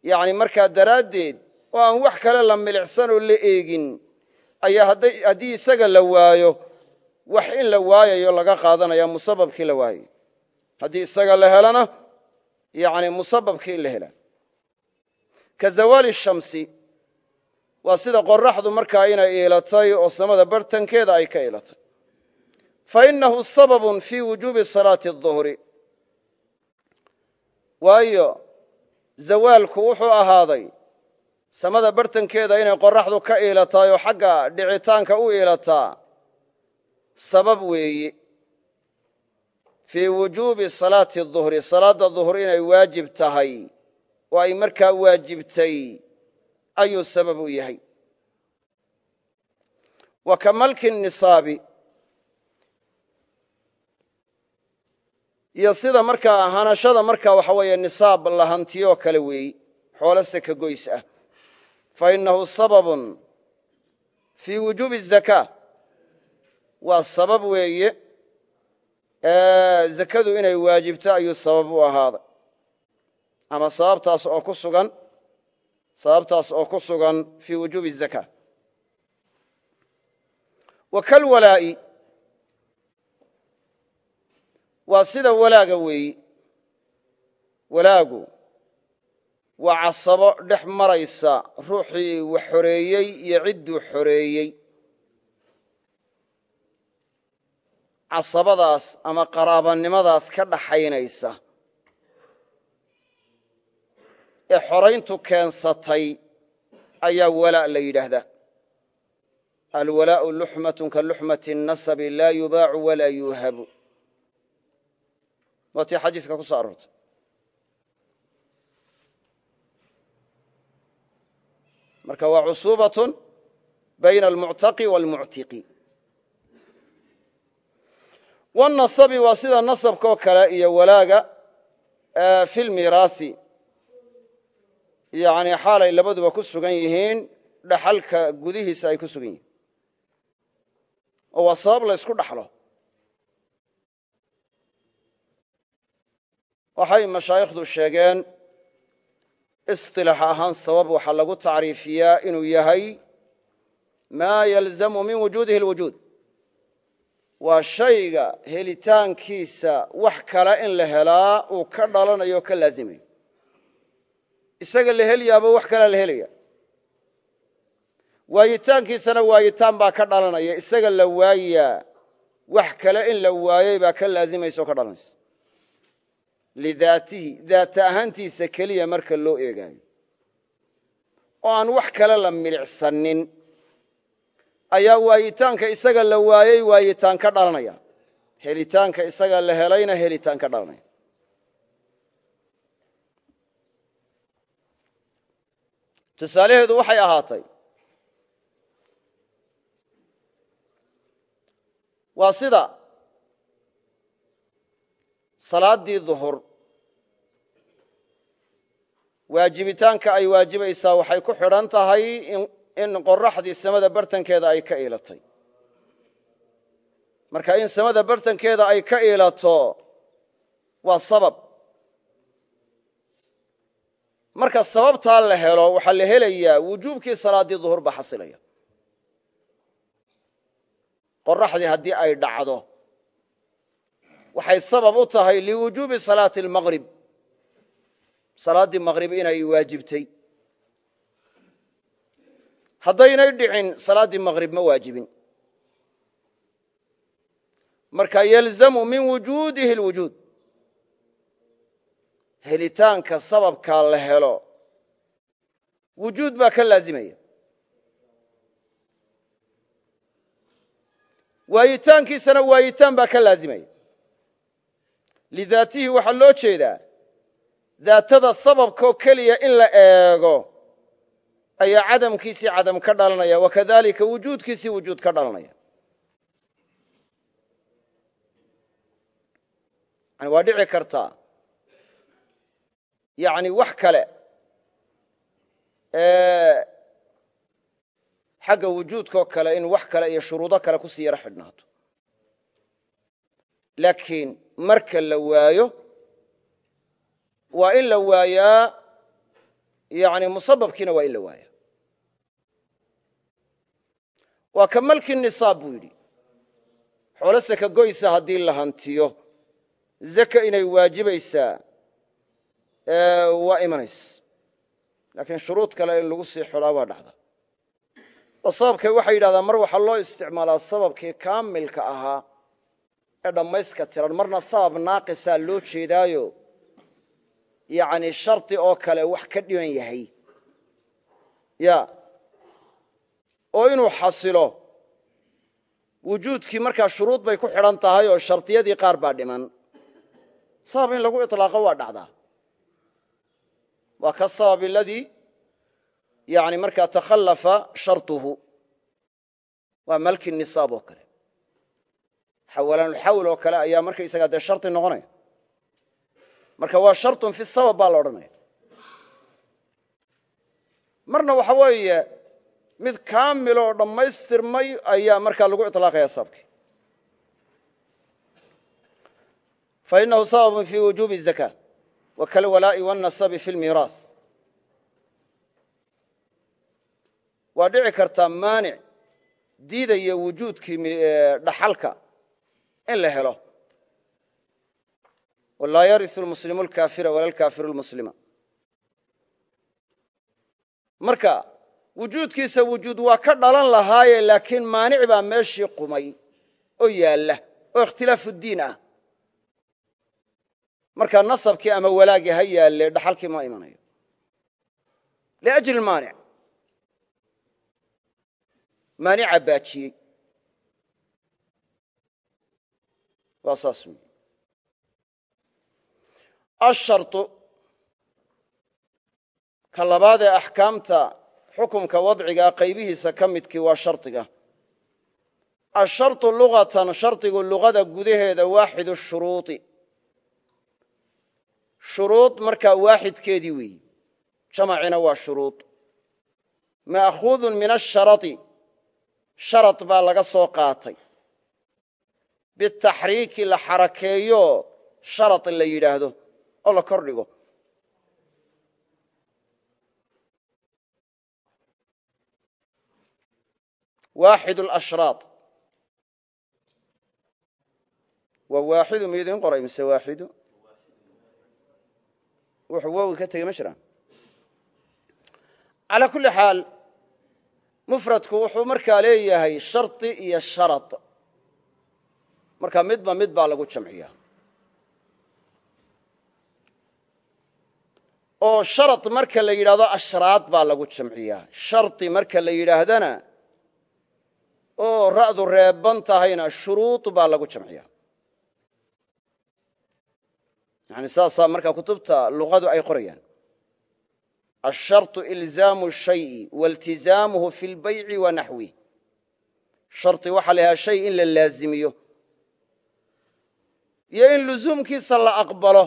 yani markaa daraaddeed oo aan wax kale la milicsan oo la eegin ayaa haddii isaga la waayo wax in la waayayo laga qaadanaya musababkii la waayayo haddii isaga la helana yani musababkii in la hela ka zawaali shamsi waa sida qoraxdu markaa inay iilatay oo samada bartankeeda ay ka iilatay. Fa innahu sababun fii wujuubi salaati aduhri waayo zawaalku wuxuu ahaaday samada bartankeeda inay qoraxdu ka iilataay oo xagga dhicitaanka u iilataa sabab weeye fii wujuubi salaati duhri. Salaadda duhur inay waajib tahay oo ay markaa waajibtay ayuu sabab u yahay. Wa ka malki nisaabi iyo sida markaa hanashada markaa waxa weeye nisaab la hantiyoo kale weeyi xoolo seka goys ah. Fa innahu sababun fii wujuubi zakaa waa sabab weeye zakadu inay waajibto ayuu sabab u ahaaday. Ama sababtaas oo ku sugan sababtaas oo ku sugan fii wujuubi الzaka wa kalwalaa'i waa sida walaaga weeyi. Walaagu waa casabo dhex maraysa ruuxii wax xoreeyey iyo cidduu xoreeyey casabadaas ama qaraabanimadaas ka dhaxaynaysa ee xorayntu keensatay ayaa walaa' la yidhaahdaa. Alwalaa'u luxmatu ka luxmati nasabi laa yubaacu walaa yuuhabu. Waa tii xadiiska ku soo aroortay. Marka waa cusuubatun bayna almuctaqi waalmuctiqi wanasabi waa sida nasabkoo kale iyo walaaga fi lmiraasi yani xaalay labaduba ku sugan yihiin dhaxalka gudihiisa ay ku sugan yihiin oo waa sabab la ysku dhaxlo waxay mashaayikhdu sheegeen isilaax ahaan sabab waxaa lagu tacriifiyaa inuu yahay maa yalzamu min wujuudihi lwujuud waa shayga helitaankiisa wax kale in la helaa uu ka dhalanayo o ka laazimayo isaga la helyaaba wax kalea la helaya waayitaankiisana waayitaan baa ka dhalanaya. Isaga la waayaa wax kale in la waayey baa ka laazimaysa oo ka dhalanaysa. Lidaatihi daata ahaantiisa keliya marka loo eegaayo. Oo aan wax kale la milicsanin ayaa waayitaanka isaga la waayey waayitaan ka dhalanaya. Helitaanka isaga la helayna helitaan ka dhalanaya. Tusaalaheedu waxay ahaatay waa sida salaaddii duhur waajibitaanka ay waajibaysaa waxay ku xidhan tahay qoraxdii samada bartankeeda ay ka iilatay. Marka in samada bartankeeda ay ka iilato waa sabab. Marka sababtaa la helo waxaa la helayaa wujuubkii salaaddii duhur baa xasilaya. Qoraxdii haddii ay dhacdo waxay sabab u tahay liwujuubi salaati almaqrib salaaddii maqrib inay waajibtay haddaynay dhicin salaaddii maqrib ma waajibin. Marka yalzamu min wujuudihi اlwujuud helitaanka sababkaa la helo. Wujuud baa ka laazimaya. Waayitaankiisana waayitaan baa ka laazimaya. Lidaatihi waxaa loo jeedaa. Daatada sababkaoo keliya in la eego ayaa cadamkiisii cadam ka dhalanaya wakadalika wujuudkiisii wujuud ka dhalanaya. Yani waa dhici kartaa. Yani wax kale xagga wujuudkaoo kale in wax kale iyo shuruudo kale ku sii yaro xidhnaato. Laakiin marka la waayo waa in la waayaa yani musababkiina waa in la waaya waa ka malki nisaab buu yidhi. Xoolo saka goysa haddii la hantiyo. Zaka inay waajibaysaa waa imanaysa laakiin shuruud kale in lagu sii xidhaa waa dhacda. Oo sababkay waxay yidhahdaan mar waxaa loo isticmaalaa sababkii kaamilka ahaa ee dhammayska tiran. Marna sabab naaqisaa loo jeedaayo. Yani shardi oo kale wax ka dhiman yahay. Ya oo inuu xasilo. Wujuudkii markaa shuruud bay ku xidhan tahay oo shardiyadii qaar baa dhiman. Sabab in lagu ilaaqo waa dhacdaa. Waa ka sabab aladii yani takhallafa sharduhu waa malki nisaab oo kale. Xawalanulxawl oo kale ayaa markaysagaa dee shardi noqonaya. Marka waa shardun fi sabab baa la odhanaya. Marna waxa weeye mid kaamil oo dhammaystirmay ayaa markaa lagu iطlaaqaya sababkii fainahu sabab fi wujubi الzaka wa kalwalaa'i wالnasabi fi اlmiiraas waa dhici kartaa maanic diidaya wujuudkii dhaxalka in la helo walaa yariu lmuslimu lkaafira wala lkaafiru lmuslima marka wujuudkiisa wujuud waa ka dhalan lahaaye laakiin maanic baa meeshii qumay oo yaalla oo ikhtilaafu diin ah. Markaa nasabkii ama walaagii ha yaalle dhaxalkii ma imanayo. Liajli maanic maanica baajiyey waa saas wey asharطu ka labaad ee axkaamta xukumka wadciga ah, qaybihiisa ka midkii waa shardiga asharطu lugatan shardigu luqada gudaheeda waaxidu shuruui shuruud markaa waaxidkeedii weeyi jamacina waa shuruud. Ma'khuudun min asharaطi sharad baa laga soo qaatay. Bitaxriiki la xarakeeyo sharad la yidhaahdo oo la kordhigo. Waaxid alashraad waa waaxidu mi idin qoray mise waaxidu wuxuu waawi ka tegey ma jiraan kulli xaal mufradku wuxuu markaa leeyahay shardi iyo sharad marka midba mid baa lagu jamciyaa oo sharad marka la yidhahdo ashraad baa lagu jamciyaa shardi marka la yidhaahdana oo ra'du reeban tahayna shuruud baa lagu jamciyaa. Yani saasaa markaa kutubta luqadu ay qorayaan. Asharطu ilzaamu shayi wailtizaamuhu fi lbayci wa naxwih shardi waxaa la yhaha shay in la laazimiyo. Iyo in luzuumkiisa la aqbalo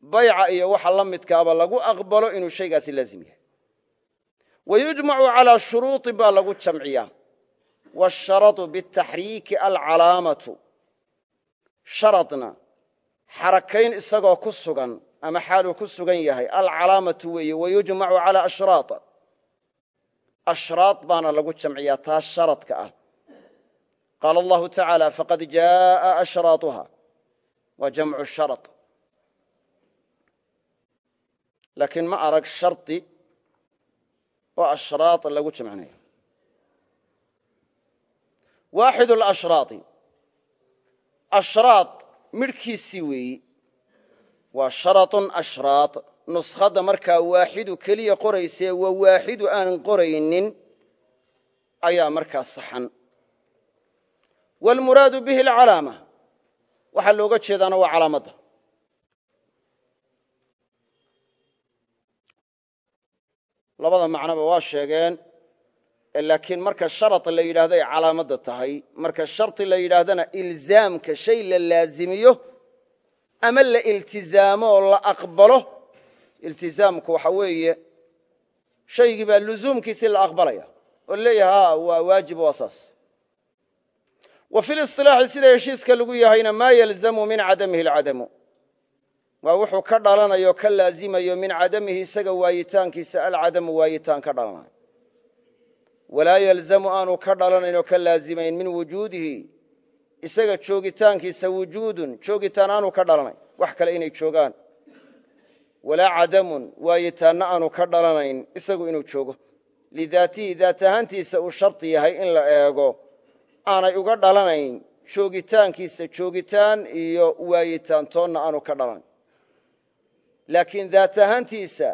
bayca iyo waxa la midkaaba lagu aqbalo inuu shaygaasi laazim yahay. Wa yujmacu calaa shuruuطi baa lagu jamciyaa washaraطu bitaxriiki alcalaamatu sharadna xarakayn isagoo ku sugan ama xaaluu ku sugan yahay alcalaamatu weeye wayujmacu calaa ashraaa ashraad baana lagu jamciyaa taa sharadka ah qaala allahu tacaala faqad jaaa ashraauha waa jamcu shara laakiin ma arag shardi oo ashraad lagu jamcinayo waaxid alashraadi ashraad midhkiisii weeyi. Waa sharaطun ashraad nuskhadda markaa waaxidu keliya qoraysee waa waaxidu aanan qoraynin ayaa markaa saxan. Wاlmuraadu bihi alcalaama. Waxaa looga jeedaana waa calaamadda laakiin marka sharaط la yidhahdo ay calaamadda tahay marka shardi la yidhaahdana ilzaamka shay la laazimiyo ama la iltizaamo oo la aqbalo iltizaamku waxa weeye shaygii baa luzuumkiisii la aqbalaya oo leeyaha ha waa waajib waa saas wa fi lisilaaxi sida heshiiska lagu yahayna maa yalzamu min cadamihi alcadamu. Waa wuxuu ka dhalanayo ka laazimayo min cadamihi isaga waayitaankiisa alcadamu waayitaan ka dhalanayo walaa yalzamu aanu ka dhalanayn oo ka laazimayn min wujuudihi isaga joogitaankiisa wujuudun joogitaan aanu ka dhalanayn wax kale inay joogaan. Walaa cadamun waayitaanna aanu ka dhalanayn isagu inuu joogo. Lidaatihi daat ahaantiisa uu shardi yahay in la eego aanay uga dhalanayn joogitaankiisa joogitaan iyo waayitaan toonna aanu ka dhalanayn. Laakiin daat ahaantiisa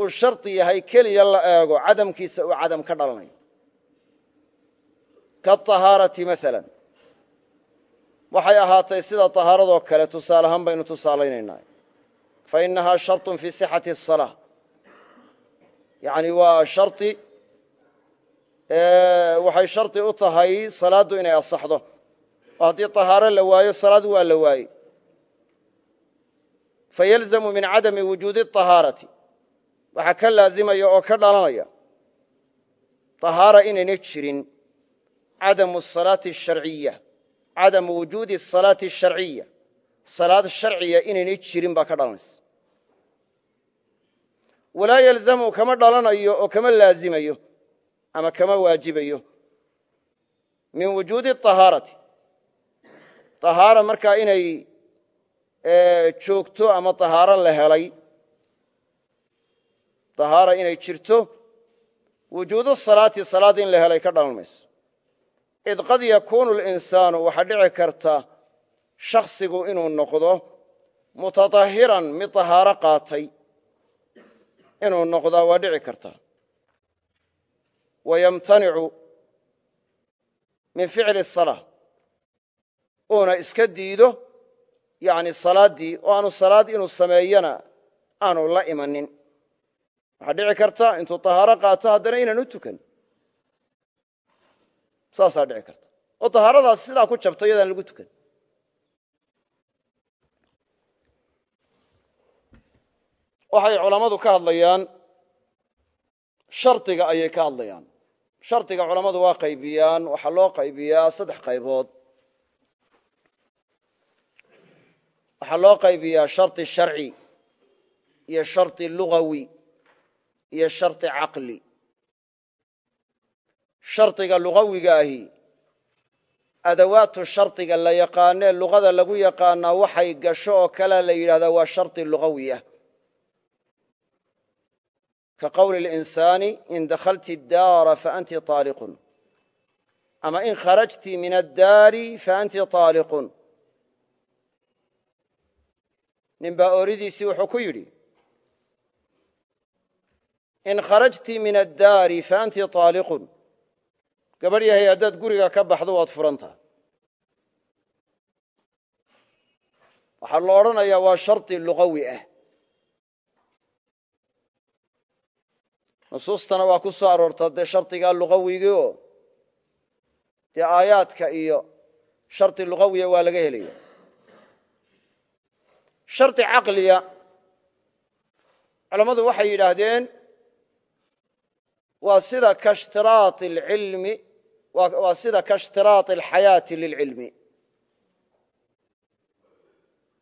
uu shardi yahay keliya la eego cadamkiisa uu cadam ka dhalanayo kaahaarati maala waxay ahaatay sida طahaaradoo kale tusaale ahaan baynu tusaalaynaynaa fainahaa sharط fii صixaةi الصalاة yani waa hari waxay shardi u tahay salaaddu inay asaxdo oo haddii طahaaro la waayo salaad waa la waaye fayalzamu min cadami wujuudi الطahaarati waxaa ka laazimaya oo ka dhalanaya طahaara inayna jirin cadamu salaati sharciya cadamu wujuudi salaati sharciya salaad sharciya inaynay jirin baa ka dhalanaysa walaa yalzamu kama dhalanayo oo kama laazimayo ama kama waajibayo min wujuudi ahaarati ahaara markaa inay joogto ama ahaaro la helay ahaara inay jirto wujuudu salaati salaad in la helay ka dhalan id qad yakuunu linsaanu waxaa dhici karta shakhsigu inuu noqdo mutatahiran mid tahaaro qaatay. Inuu noqdaa waa dhici kartaa wayamtanicu min ficli salaa uuna iska diido yani salaaddii oo aanu salaad inuu sameeyana aanu la imanin. Waxaa dhici karta intuu tahaaro qaato haddana inaanu tukan saasaa dhici karta. Oo طahaaradaas sidaa ku jabto iyadaan lagu tukan. Waxay culammadu ka hadlayaan shardiga ayay ka hadlayaan. Shardiga culammadu waa qaybiyaan waxaa loo qaybiyaa saddex qaybood. Waxaa loo qaybiyaa shardi sharci iyo shardi lugawi iyo shardi caqli shardiga lugawiga ahi adawaatu shardiga la yaqaanee luqada lagu yaqaanaa waxay gasho oo kalea la yidhahdaa waa shardi lugawiya ka qowli اlinsaani in dakhalti اdaara faanti طaaliqun ama in kharajti min addaari faanti طaaliqun nin baa ooridiisii wuxuu ku yidhi in kharajti min addaari faanti طaaliqun gabadh haddaad guriga ka baxdo waad furantaha waxaa lo odhanayaa waa shardi lugawi ah. Nusuustana waa ku soo aroortaa dee shardigaa lugawigii oo dee aayaadka iyo shardi lugawiya waa laga helaya shardi caqliya culammadu waxay yidhaahdeen waa sida kashtiraai alcilmi waa sida kashtiraati alxayaati lilcilmi.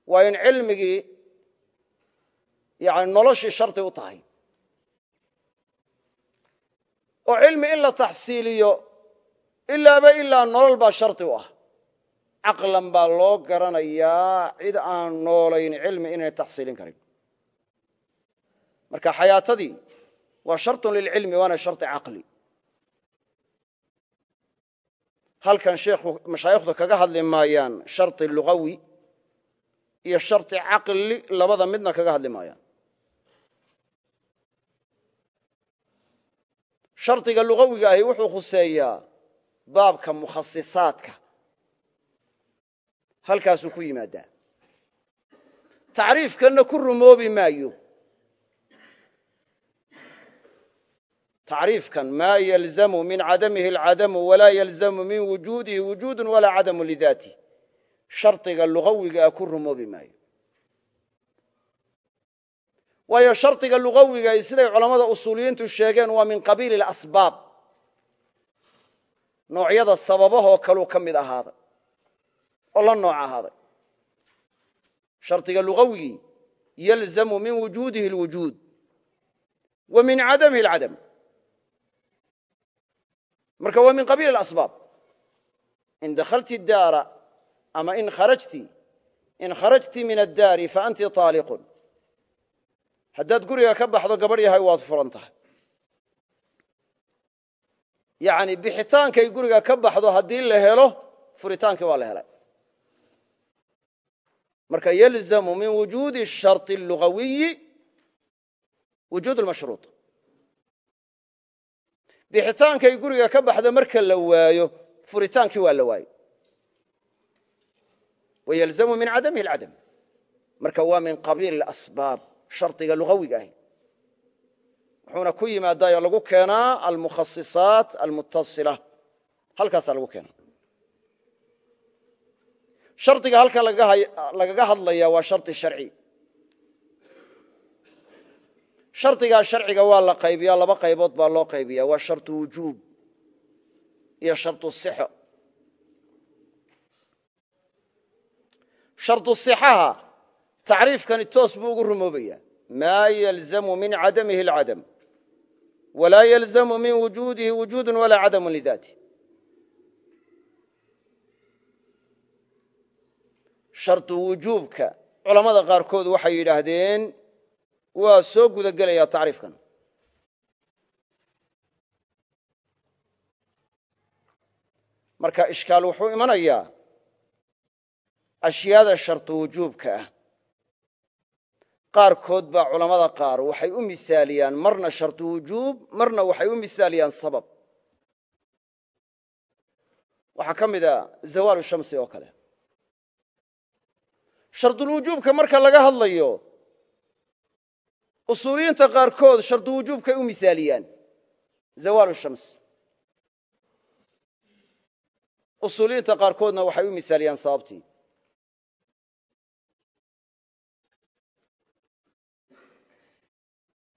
Waa in cilmigii yani noloshii shardi u tahay. Oo cilmi in la taxsiiliyo ilaaba ilaa nolol baa shardi u ah. Caqlan baa loo garanayaa cid aan noolayn cilmi inaynay taxsiilin karin. Marka xayaatadii waa caqli halkan sheekhu mashaayikhdu kaga hadli maayaan sharطi lugawi iyo sharطi caqli labada midna kaga hadli maayaan. Shardiga lugawiga ahi wuxuu khuseeyaa baabka mukhasisaadka halkaasuu ku yimaadaa. Tacriifkanna ku rumoobi maayo tacriifkan maa yalzamu min cadamihi alcadamu walaa yalzamu min wujuudihi wujuudun walaa cadamu lidaatih shardiga lugawigaa ku rumoobi maayo waayo shardiga lugawiga siday culammada usuuliyiintu sheegeen waa min qabiili ilasbaab noocyada sababahoo kaluu ka mid ahaaday oo la nooc ahaaday shardiga lugawigii yalzamu min wujuudihi alwujuud wa min cadamihi marka waa min qabiil asbaab in dakhalti daara ama in kharajti in kharajti min addaari fa anti aaliqun haddaad guriga ka baxdo gabadh yahay waad furan tahay yani guriga ka baxdo haddii la helo furitaankii waa la helay. Marka yalzamu min wujuudi shari luawiyi wujuud mashruuط bixitaankay guriga ka baxdo marka la waayo furitaankii waa la waayo. Wayalzamu min cadamihi alcadam. Marka waa min qabiili asbaab shardiga lugawiga ahi. Wuxuuna ku yimaadayo lagu keenaa almukhasisaat almutasila halkaasaa lagu keenaa. Shardiga halkan lagaga hadlaya waa shardi sharci shardigaa sharciga waa la qaybiyaa laba qaybood baa loo qaybiya waa shardu wujuub iyo shardu sixo. Shardu sixaha tacriifkani toos buu ugu rumoobaya maa yalzamu min cadamihi alcadam. Walaa yalzamu min wujuudihi wujuudu walaa cadamu lidaati. Shardu wujuubka culammada qaarkood waxay yidhaahdeen waa soo guda gelayaa tacriifkan. Marka ishkaal wuxuu imanayaa ashyaada shardu wujuubka ah. Qaarkood baa culammada qaar waxay u misaaliyaan marna shardu wujuub marna waxay u misaaliyaan sabab. Waxaa ka mid a zawaalu shamsi oo kale. Shardulwujuubka marka laga hadlayo usuuliyiinta qaarkood shardu wujuubkay u misaaliyaan. Zawaalu shams. Usuuliyiinta qaarkoodna waxay u misaaliyaan sababtii.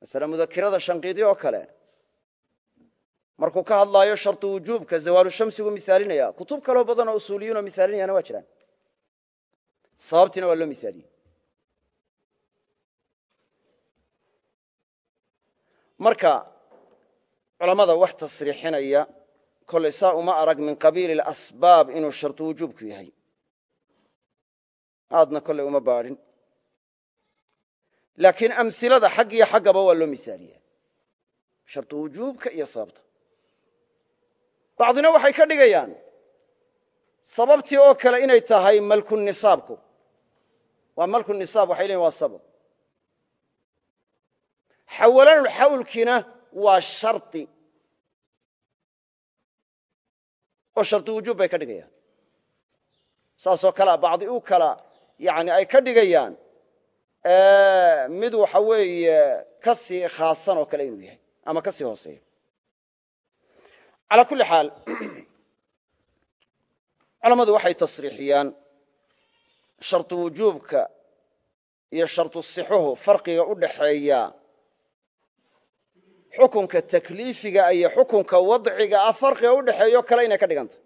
Masale mudakirada shanqiidi oo kale. Markuu ka hadlaayo shardu wujuubka zawaalu shamsigu misaalinaya kutub kaloo badan oo usuuliyiin oo misaalinayana waa jiraan. Sababtiina waa loo misaaliyey marka culammada wax tasriixinaya kolay saa uma arag min qabiili alasbaab inuu shardu wujuubku yahay. Aadna kollay uma baadhin. Laakiin amsilada xag iyo xaggaba waa loo misaaliyaa. Shardu wujuubka iyo sababta. Bacdina waxay ka dhigayaan sababtii oo kale inay tahay malku waa malku waxay leeyiin waa sabab xawalanulxawlkiina waa shardi oo shardu wujuub bay ka dhigayaan. Saasoo kalea bacdi u kala yani ay ka dhigayaan mid waxa weeye ka sii khaasan oo kale inuu yahay ama ka sii hooseeya calaa kulli xaal (clears throat) culammadu waxay tasriixiyaan shardu wujuubka iyo shardu sixuhu farqiga u dhaxeeya xukunka takliifiga iyo xukunka wadciga ah farqiga u dhexeeyo kale inay ka dhigantay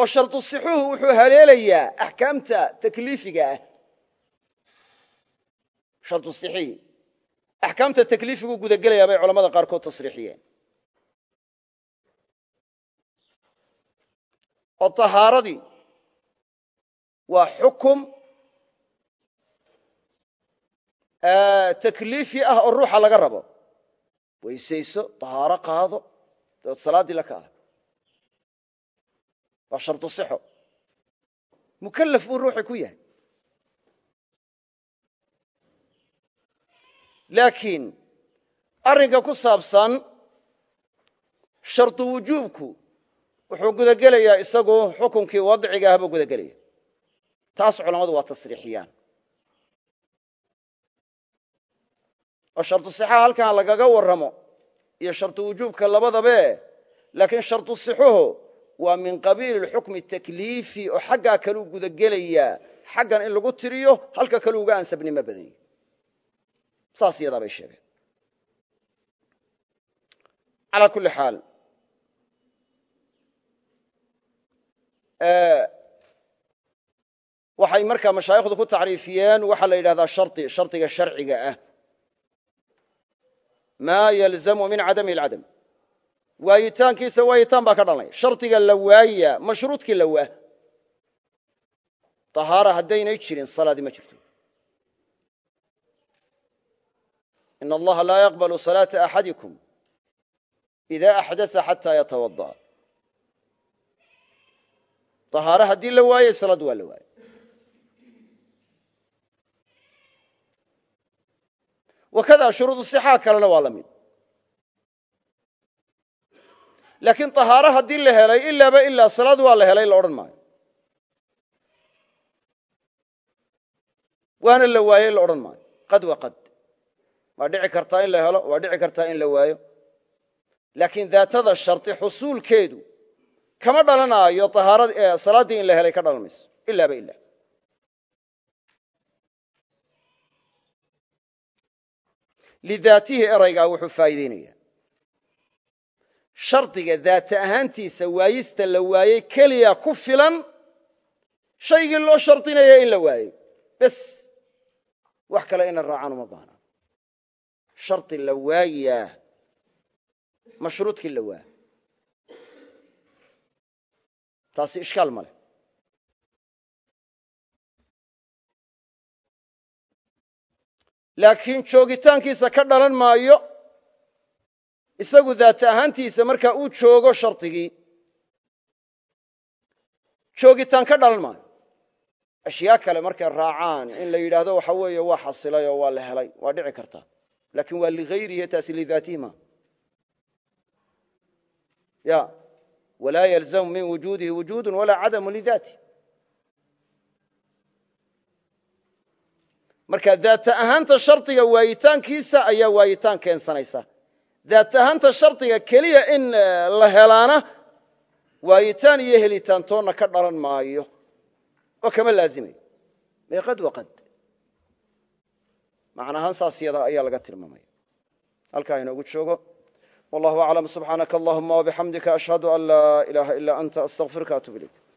oo shardu sixuhu wuxuu haleelayaa axkaamta takliifiga ah. Shardu sixii axkaamta takliifigu gudagelayaa bay culamada qaarkood tasriixiyeen. Oo tahaaradii waa xukum. Takliifi ah oo ruuxa laga weysayso tahaaro qaado dabeed salaaddii la kaala waa shardu sixo. Mukallaf buu ruuxi ku yahay. Laakiin arrinka ku saabsan shardu wujuubku wuxuu gudagelayaa isagu xukunkii wadciga ah gudagelaya taas culammadu waa tasriixiyaan oo shardu sixaha halkan lagaga warramo iyo shardu wujuubka labadabe laakiin shardu sixuhu waa min qabiili lxukmi takliifi oo xaggaa kaleu gudagelayaa xaggan in lagu tiriyo halka kale uga ansabnimo badanya saas iyadaa bay sheegeen. Alaa kulli xaal waxay markaa mashaayikhdu ku tacriifiyeen waxaa la yidhahdaa shari shardiga sharciga ah maa yalzamu min cadamihi alcadam. Waayitaankiisa waayitaan baa ka dhalanay shardiga la waaya mashruudkii la waa tahaara haddaynay jirin salaadii ma jirto. In allaha laa yaqbalu salaata axadikum ida axdasa xataa yatawada'a tahaare haddii la waayey salaad waa la waayey wakadaa shuruudu sixaa kalena waa la mid laakiin tahaaro haddii la helay ilaaba ilaa salaad waa la helay la odhan maayo waana la waayey la odhan maayo qad waa qad waa dhici kartaa in la helo waa dhici kartaa in la waayo laakiin daatada sharti xusuulkeedu kama dhalanaayo salaadii in la helay ka dhalan lidaatihi eraygaa wuxuu faa'iideynaya shardiga daata ahaantiisa waayista la waayey keliya ku filan shaygii loo shardinaya in la waayey bes wax kale ina raacaan uma baana shardi la waaya taasi ishkaal ma leh laakiin joogitaankiisa ka dhalan maayo isagu daata ahaantiisa markaa uu joogo shardigii joogitaan ka dhalan maayo. Ashyaa kale markay raacaan in la yidhaahdo waxa weeye waa xasilay oo waa la helay waa dhici kartaa laakiin waa ligayrihi taasi lidaatihi ma. Ya walaa yalzamu min wujuudihi wujuudu walaa cadamu lidaati marka daata ahaanta shardiga waayitaankiisa ayaa waayitaan keensanaysa. Daat ahaanta shardiga keliya in la helaana waayitaan iyo helitaan toonna ka dhalan maayo. Oo kama laazimayo mee qad wa qad macnahaan saas yada ayaa laga tilmaamaya halkaa inoogu joogo. Wallahu aclam subxaanaka allahuma wabixamdika ashhadu an laa ilaaha ilaa anta astaqfiruka atub ilayk